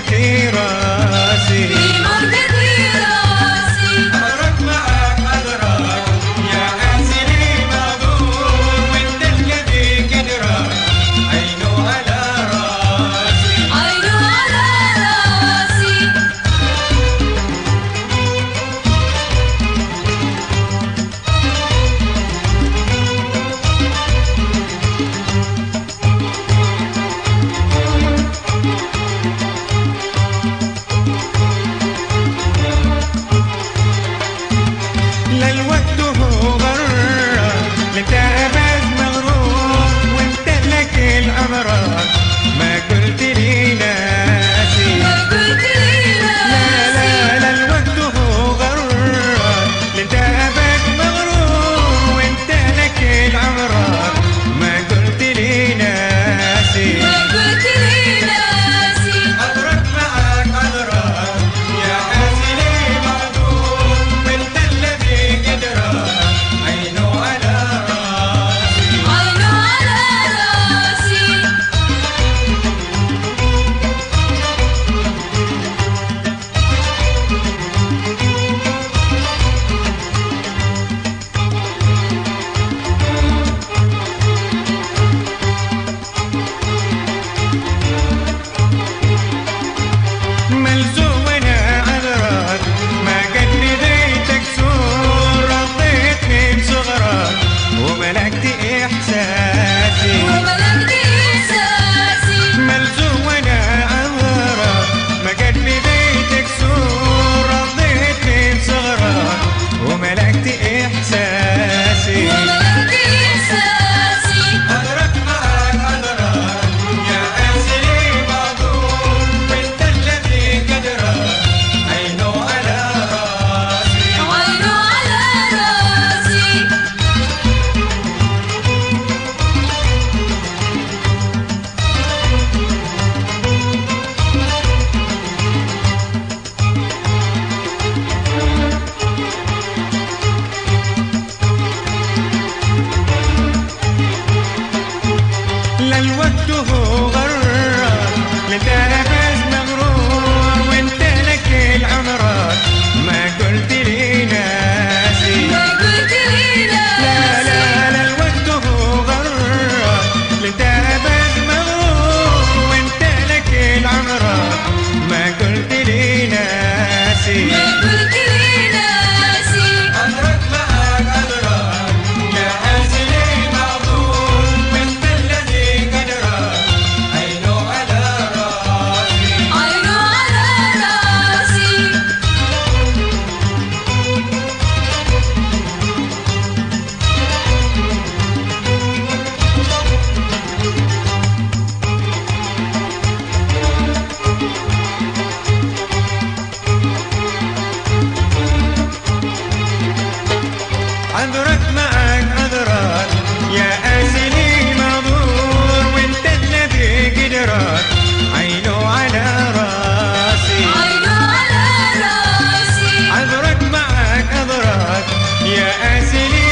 في Magnet لا الوقت هو غرك لتعرف seni